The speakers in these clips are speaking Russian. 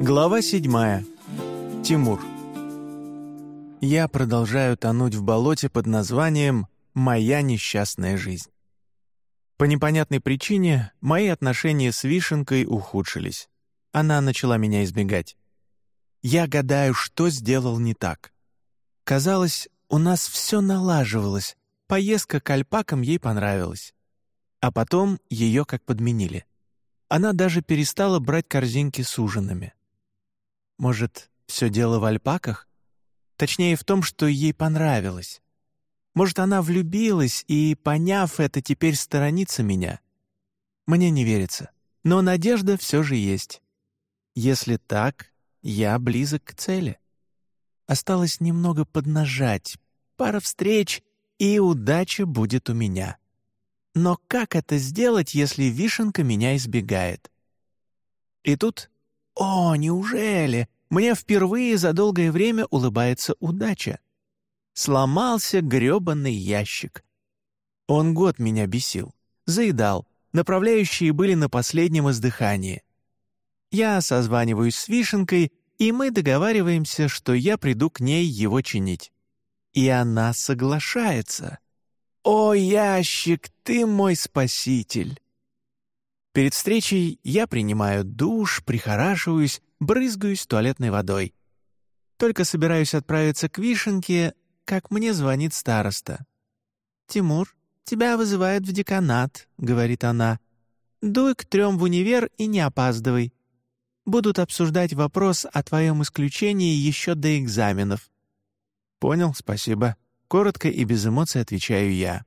Глава седьмая. Тимур. Я продолжаю тонуть в болоте под названием «Моя несчастная жизнь». По непонятной причине мои отношения с Вишенкой ухудшились. Она начала меня избегать. Я гадаю, что сделал не так. Казалось, у нас все налаживалось, поездка к альпакам ей понравилась. А потом ее как подменили. Она даже перестала брать корзинки с ужинами. Может, все дело в альпаках? Точнее, в том, что ей понравилось. Может, она влюбилась и, поняв это, теперь сторонится меня? Мне не верится. Но надежда все же есть. Если так, я близок к цели. Осталось немного поднажать, пара встреч, и удача будет у меня. Но как это сделать, если вишенка меня избегает? И тут «О, неужели? Мне впервые за долгое время улыбается удача. Сломался грёбаный ящик. Он год меня бесил, заедал, направляющие были на последнем издыхании. Я созваниваюсь с Вишенкой, и мы договариваемся, что я приду к ней его чинить. И она соглашается. «О, ящик, ты мой спаситель!» Перед встречей я принимаю душ, прихорашиваюсь, брызгаюсь туалетной водой. Только собираюсь отправиться к Вишенке, как мне звонит староста. «Тимур, тебя вызывают в деканат», — говорит она. «Дуй к трем в универ и не опаздывай. Будут обсуждать вопрос о твоем исключении еще до экзаменов». «Понял, спасибо». Коротко и без эмоций отвечаю я.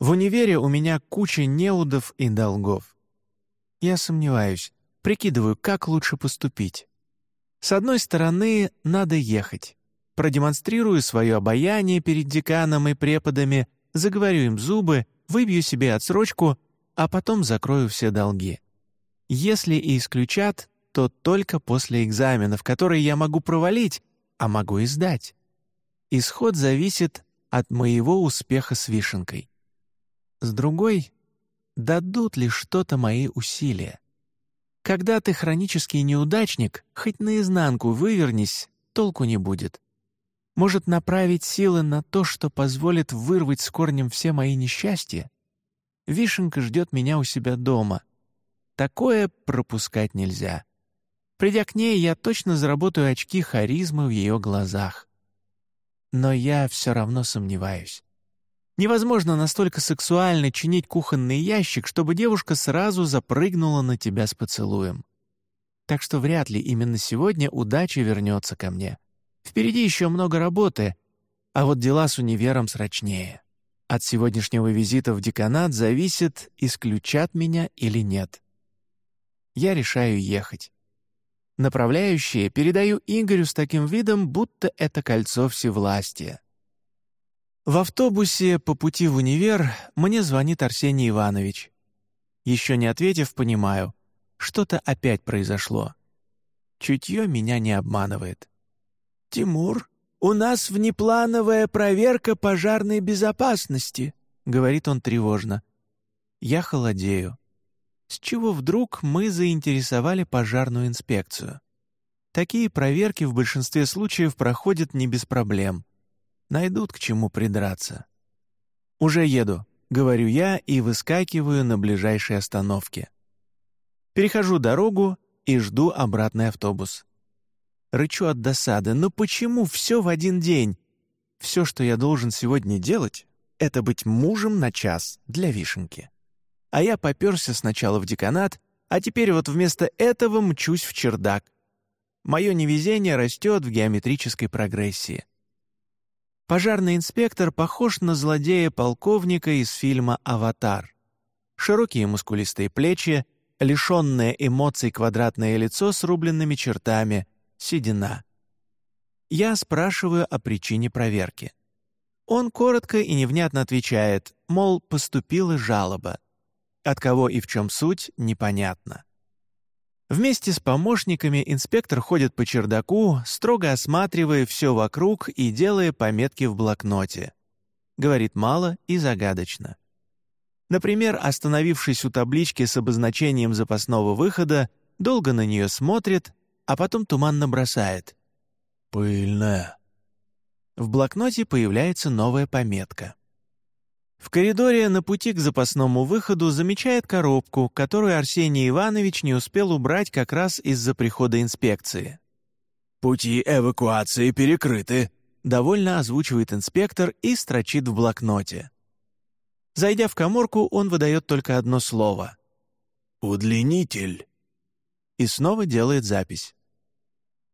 В универе у меня куча неудов и долгов. Я сомневаюсь, прикидываю, как лучше поступить. С одной стороны, надо ехать. Продемонстрирую свое обаяние перед деканом и преподами, заговорю им зубы, выбью себе отсрочку, а потом закрою все долги. Если и исключат, то только после экзаменов, которые я могу провалить, а могу и сдать. Исход зависит от моего успеха с вишенкой. С другой, дадут ли что-то мои усилия? Когда ты хронический неудачник, хоть наизнанку вывернись, толку не будет. Может направить силы на то, что позволит вырвать с корнем все мои несчастья? Вишенка ждет меня у себя дома. Такое пропускать нельзя. Придя к ней, я точно заработаю очки харизмы в ее глазах. Но я все равно сомневаюсь. Невозможно настолько сексуально чинить кухонный ящик, чтобы девушка сразу запрыгнула на тебя с поцелуем. Так что вряд ли именно сегодня удача вернется ко мне. Впереди еще много работы, а вот дела с универом срочнее. От сегодняшнего визита в деканат зависит, исключат меня или нет. Я решаю ехать. Направляющие передаю Игорю с таким видом, будто это кольцо всевластия. В автобусе по пути в универ мне звонит Арсений Иванович. Еще не ответив, понимаю, что-то опять произошло. Чутье меня не обманывает. «Тимур, у нас внеплановая проверка пожарной безопасности», — говорит он тревожно. Я холодею. С чего вдруг мы заинтересовали пожарную инспекцию? Такие проверки в большинстве случаев проходят не без проблем — найдут к чему придраться. «Уже еду», — говорю я и выскакиваю на ближайшей остановке. Перехожу дорогу и жду обратный автобус. Рычу от досады, но почему все в один день? Все, что я должен сегодня делать, это быть мужем на час для вишенки. А я попёрся сначала в деканат, а теперь вот вместо этого мчусь в чердак. Мое невезение растет в геометрической прогрессии. Пожарный инспектор похож на злодея-полковника из фильма «Аватар». Широкие мускулистые плечи, лишенное эмоций квадратное лицо с рубленными чертами, седина. Я спрашиваю о причине проверки. Он коротко и невнятно отвечает, мол, поступила жалоба. От кого и в чем суть, непонятно. Вместе с помощниками инспектор ходит по чердаку, строго осматривая все вокруг и делая пометки в блокноте. Говорит мало и загадочно. Например, остановившись у таблички с обозначением запасного выхода, долго на нее смотрит, а потом туманно бросает. «Пыльная». В блокноте появляется новая пометка. В коридоре на пути к запасному выходу замечает коробку, которую Арсений Иванович не успел убрать как раз из-за прихода инспекции. «Пути эвакуации перекрыты», — довольно озвучивает инспектор и строчит в блокноте. Зайдя в коморку, он выдает только одно слово. «Удлинитель». И снова делает запись.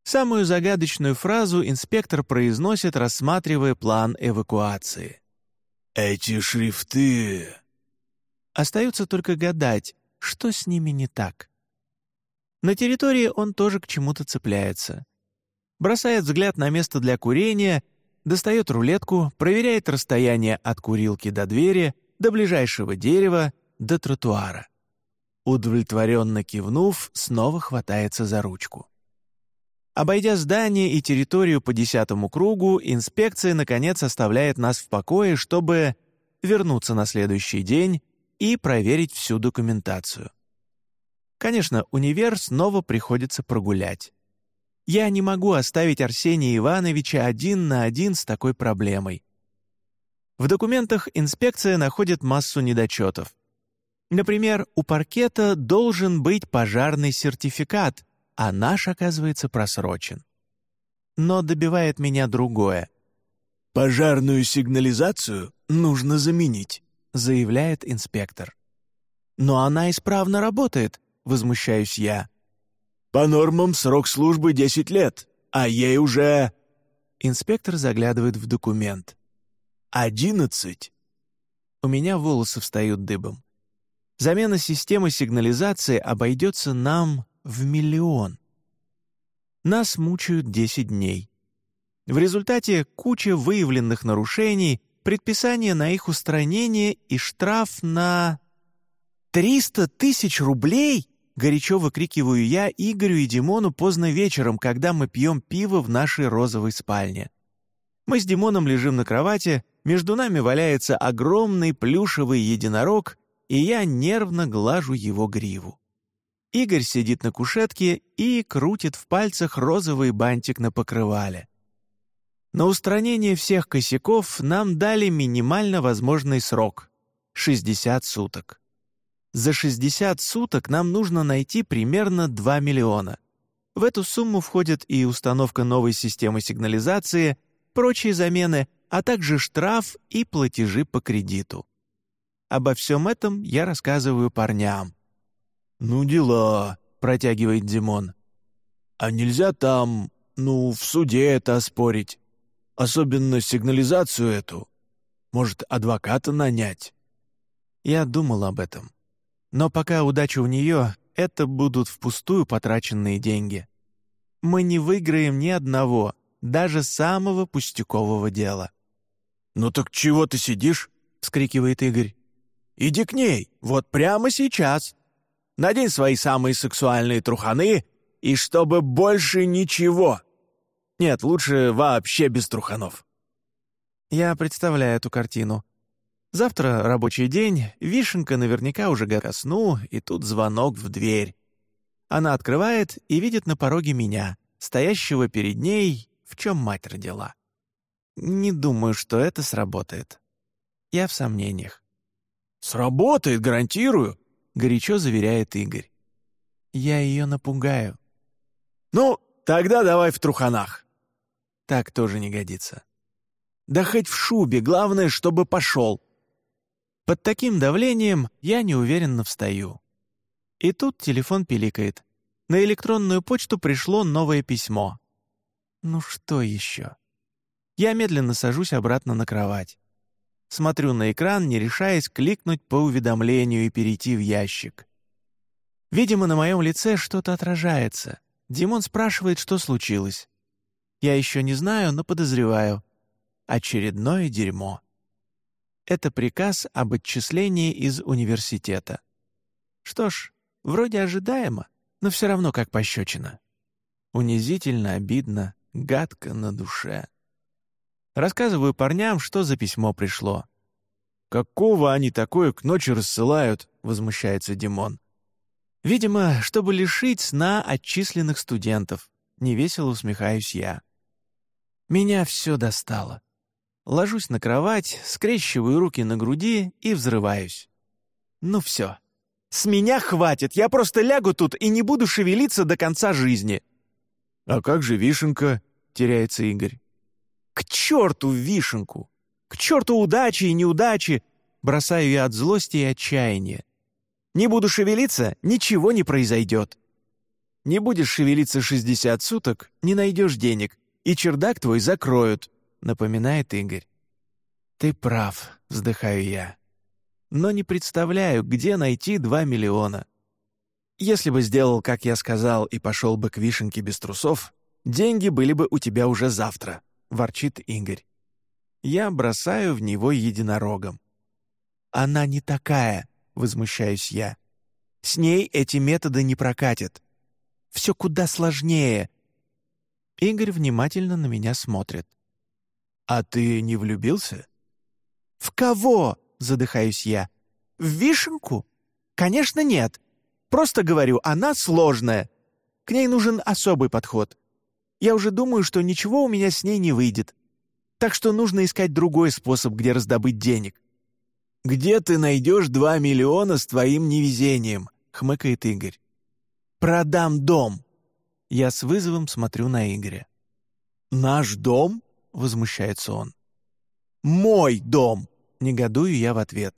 Самую загадочную фразу инспектор произносит, рассматривая план эвакуации. «Эти шрифты...» Остается только гадать, что с ними не так. На территории он тоже к чему-то цепляется бросает взгляд на место для курения, достает рулетку, проверяет расстояние от курилки до двери, до ближайшего дерева, до тротуара. Удовлетворенно кивнув, снова хватается за ручку. Обойдя здание и территорию по десятому кругу, инспекция, наконец, оставляет нас в покое, чтобы вернуться на следующий день и проверить всю документацию. Конечно, универ снова приходится прогулять. Я не могу оставить Арсения Ивановича один на один с такой проблемой. В документах инспекция находит массу недочетов. Например, у паркета должен быть пожарный сертификат, а наш, оказывается, просрочен. Но добивает меня другое. «Пожарную сигнализацию нужно заменить», — заявляет инспектор. «Но она исправно работает», — возмущаюсь я. По нормам срок службы 10 лет, а ей уже...» Инспектор заглядывает в документ. «Одиннадцать». У меня волосы встают дыбом. Замена системы сигнализации обойдется нам в миллион. Нас мучают 10 дней. В результате куча выявленных нарушений, предписание на их устранение и штраф на... «Триста тысяч рублей?» Горячо выкрикиваю я Игорю и Димону поздно вечером, когда мы пьем пиво в нашей розовой спальне. Мы с Димоном лежим на кровати, между нами валяется огромный плюшевый единорог, и я нервно глажу его гриву. Игорь сидит на кушетке и крутит в пальцах розовый бантик на покрывале. На устранение всех косяков нам дали минимально возможный срок — 60 суток. За 60 суток нам нужно найти примерно 2 миллиона. В эту сумму входит и установка новой системы сигнализации, прочие замены, а также штраф и платежи по кредиту. Обо всем этом я рассказываю парням. «Ну дела», — протягивает Димон. «А нельзя там, ну, в суде это оспорить? Особенно сигнализацию эту. Может, адвоката нанять?» Я думал об этом. Но пока удача у нее, это будут впустую потраченные деньги. Мы не выиграем ни одного, даже самого пустякового дела. «Ну так чего ты сидишь?» — вскрикивает Игорь. «Иди к ней, вот прямо сейчас. Надень свои самые сексуальные труханы, и чтобы больше ничего. Нет, лучше вообще без труханов». Я представляю эту картину. Завтра рабочий день, вишенка наверняка уже ко сну, и тут звонок в дверь. Она открывает и видит на пороге меня, стоящего перед ней, в чем мать родила. Не думаю, что это сработает. Я в сомнениях. «Сработает, гарантирую», — горячо заверяет Игорь. Я ее напугаю. «Ну, тогда давай в труханах». Так тоже не годится. «Да хоть в шубе, главное, чтобы пошел», под таким давлением я неуверенно встаю. И тут телефон пиликает. На электронную почту пришло новое письмо. Ну что еще? Я медленно сажусь обратно на кровать. Смотрю на экран, не решаясь кликнуть по уведомлению и перейти в ящик. Видимо, на моем лице что-то отражается. Димон спрашивает, что случилось. Я еще не знаю, но подозреваю. Очередное дерьмо. Это приказ об отчислении из университета. Что ж, вроде ожидаемо, но все равно как пощечина. Унизительно, обидно, гадко на душе. Рассказываю парням, что за письмо пришло. «Какого они такое к ночи рассылают?» — возмущается Димон. Видимо, чтобы лишить сна отчисленных студентов. Невесело усмехаюсь я. Меня все достало. Ложусь на кровать, скрещиваю руки на груди и взрываюсь. Ну все. С меня хватит, я просто лягу тут и не буду шевелиться до конца жизни. «А как же вишенка?» — теряется Игорь. «К черту вишенку! К черту удачи и неудачи!» Бросаю я от злости и отчаяния. «Не буду шевелиться, ничего не произойдет». «Не будешь шевелиться 60 суток, не найдешь денег, и чердак твой закроют», — напоминает Игорь. «Ты прав», — вздыхаю я. «Но не представляю, где найти 2 миллиона». Если бы сделал, как я сказал, и пошел бы к вишенке без трусов, деньги были бы у тебя уже завтра», — ворчит Игорь. Я бросаю в него единорогом. «Она не такая», — возмущаюсь я. «С ней эти методы не прокатят. Все куда сложнее». Игорь внимательно на меня смотрит. «А ты не влюбился?» «В кого?» — задыхаюсь я. «В вишенку? Конечно, нет. Просто говорю, она сложная. К ней нужен особый подход. Я уже думаю, что ничего у меня с ней не выйдет. Так что нужно искать другой способ, где раздобыть денег. «Где ты найдешь два миллиона с твоим невезением?» — хмыкает Игорь. «Продам дом!» Я с вызовом смотрю на Игоря. «Наш дом?» — возмущается он. «Мой дом!» — негодую я в ответ.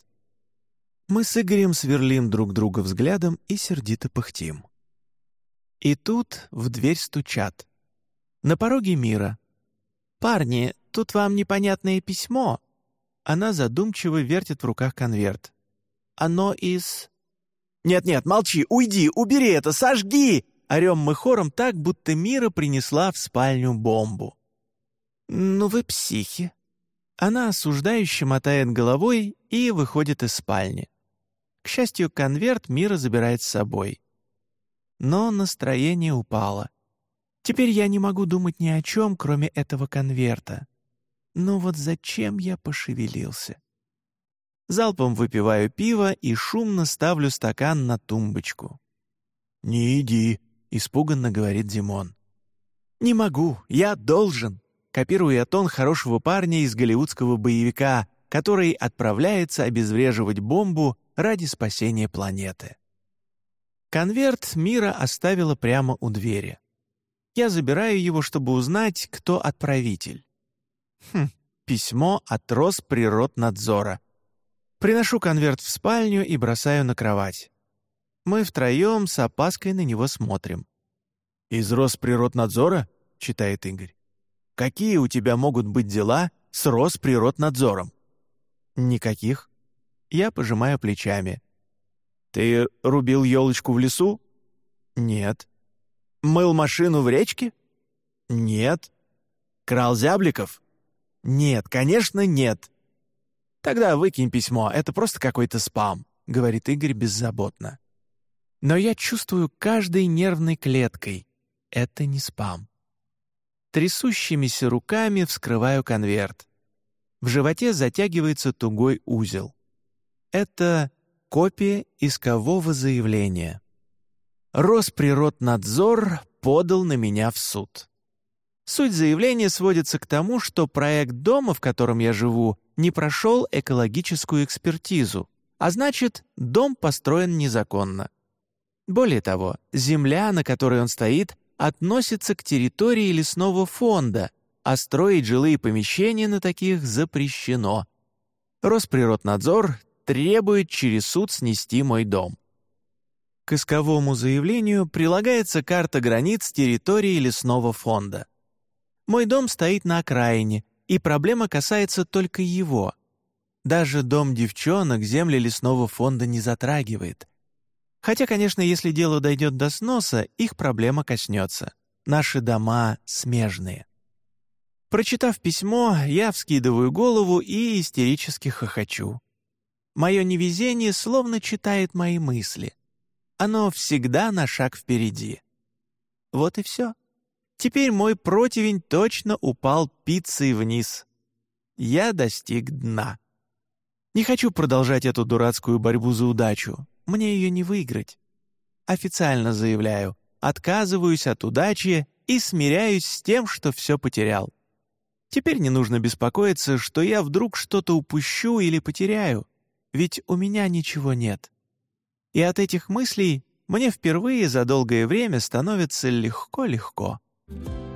Мы с Игорем сверлим друг друга взглядом и сердито пыхтим. И тут в дверь стучат. На пороге мира. «Парни, тут вам непонятное письмо». Она задумчиво вертит в руках конверт. «Оно из...» «Нет-нет, молчи, уйди, убери это, сожги!» Орем мы хором так, будто Мира принесла в спальню бомбу. «Ну вы психи». Она осуждающе мотает головой и выходит из спальни. К счастью, конверт Мира забирает с собой. Но настроение упало. Теперь я не могу думать ни о чем, кроме этого конверта. Ну вот зачем я пошевелился? Залпом выпиваю пиво и шумно ставлю стакан на тумбочку. «Не иди», — испуганно говорит Димон. «Не могу, я должен», — копируя тон хорошего парня из голливудского боевика, который отправляется обезвреживать бомбу ради спасения планеты. Конверт Мира оставила прямо у двери. Я забираю его, чтобы узнать, кто отправитель. Хм, письмо от Росприроднадзора. Приношу конверт в спальню и бросаю на кровать. Мы втроем с опаской на него смотрим. «Из Росприроднадзора?» — читает Игорь. «Какие у тебя могут быть дела с Росприроднадзором?» «Никаких. Я пожимаю плечами. «Ты рубил елочку в лесу?» «Нет». «Мыл машину в речке?» «Нет». «Крал зябликов?» «Нет, конечно, нет». «Тогда выкинь письмо, это просто какой-то спам», — говорит Игорь беззаботно. Но я чувствую каждой нервной клеткой. Это не спам. Трясущимися руками вскрываю конверт. В животе затягивается тугой узел. Это копия искового заявления. Росприроднадзор подал на меня в суд. Суть заявления сводится к тому, что проект дома, в котором я живу, не прошел экологическую экспертизу, а значит, дом построен незаконно. Более того, земля, на которой он стоит, относится к территории лесного фонда, а строить жилые помещения на таких запрещено. Росприроднадзор требует через суд снести мой дом. К исковому заявлению прилагается карта границ территории лесного фонда. Мой дом стоит на окраине, и проблема касается только его. Даже дом девчонок земли лесного фонда не затрагивает. Хотя, конечно, если дело дойдет до сноса, их проблема коснется. Наши дома смежные. Прочитав письмо, я вскидываю голову и истерически хохочу. Мое невезение словно читает мои мысли. Оно всегда на шаг впереди. Вот и все. Теперь мой противень точно упал пиццей вниз. Я достиг дна. Не хочу продолжать эту дурацкую борьбу за удачу. Мне ее не выиграть. официально заявляю, отказываюсь от удачи и смиряюсь с тем, что все потерял. Теперь не нужно беспокоиться, что я вдруг что-то упущу или потеряю, ведь у меня ничего нет. И от этих мыслей мне впервые за долгое время становится легко-легко. Thank you